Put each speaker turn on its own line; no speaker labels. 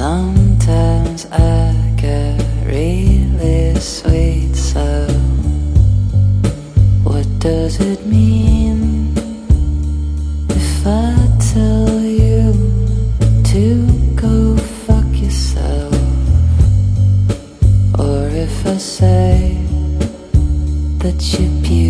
Sometimes I get really sweet, so what does it mean if I tell you to go fuck yourself? Or if I say that you're beautiful?